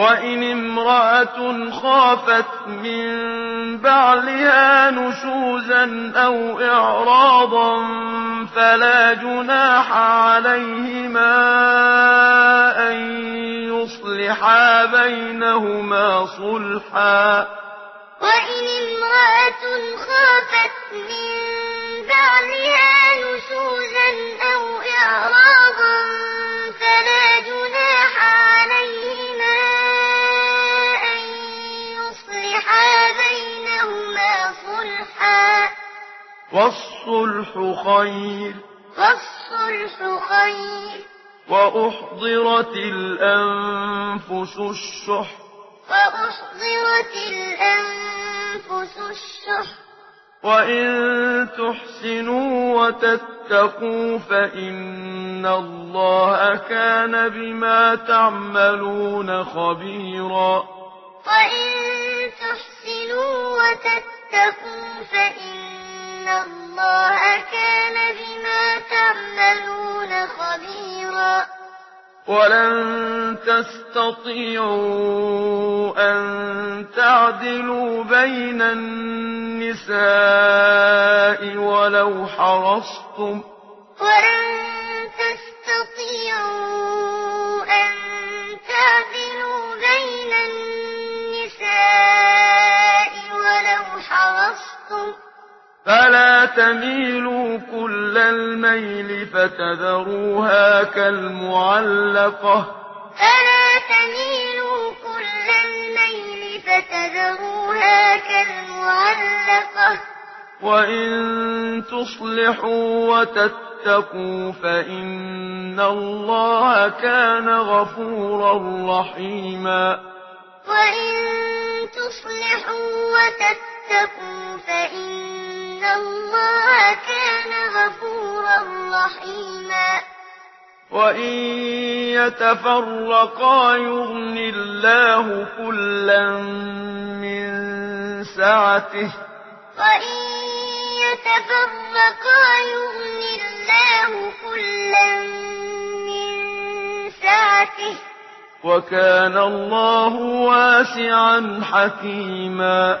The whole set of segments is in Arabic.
وإن امرأة خافت من بعلها نشوزا أو إعراضا فلا جناح عليهما أن يصلحا بينهما صلحا وإن امرأة خافت من بعلها والصلح خير. والصلح خير. وأحضرت الأنفس الشح. وأحضرت الأنفس الشح. وإن تحسنوا وتتقوا فإن الله كان بما تعملون خبيرا. وإن تحسنوا وتتقوا فإن الله كان بما تعملون خبيرا ولن تستطيعوا أن تعدلوا بين النساء ولو حرصتم. ولن تميلوا كل الميل فتذروها كالمعلقة. فلا تميلوا كل الميل فتذروها كالمعلقة. وإن تصلحوا وتتقوا فإن الله كان غفورا رحيما. وإن تصلحوا وتتقوا فإن إن الله كان غفورا رحيما وإن يتفرقا يغني الله كلا من سعته وإن يتفرقا يُغْنِ الله كلا من سعته وكان الله واسعا حكيما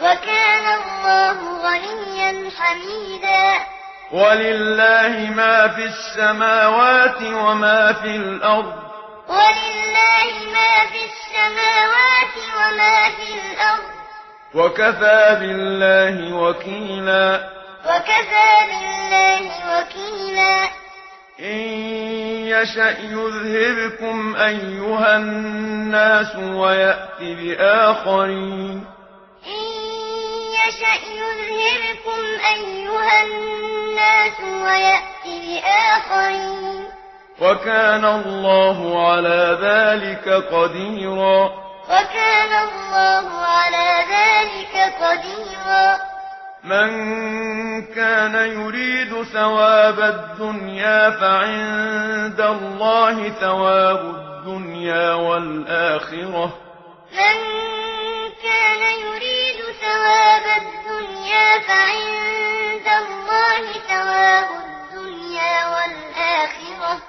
وكان الله غنيا حميدا. ولله ما في السماوات وما في الأرض. ولله ما في السماوات وما في الأرض. وكفى بالله وكيلا. وكفى بالله وكيلا. إن يشأ يذهبكم أيها الناس ويأتي بآخرين. يشأ يذهبكم أيها الناس وَيَأْتِ بآخرين وكان الله على ذلك قديرا وكان الله على ذلك قديرا من كان يريد ثواب الدنيا فعند الله ثواب الدنيا والآخرة من فعند الله ثواب الدنيا والآخرة.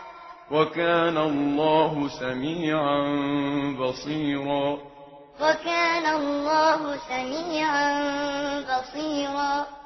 وكان الله سميعا بصيرا. وكان الله سميعا بصيرا.